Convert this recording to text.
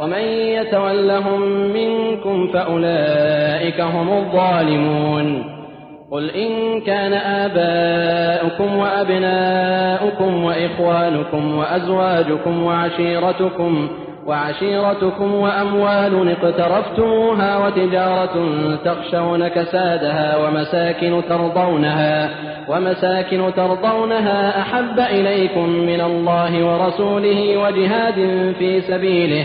ومن يتولهم منكم فأولئك هم الظالمون. قل إن كان آباؤكم وأبناؤكم وإخوانكم وأزواجكم وعشيرتكم وعشيرتكم وأموال اقترفتموها وتجارة تخشون كسادها ومساكن ترضونها ومساكن ترضونها أحب إليكم من الله ورسوله وجهاد في سبيله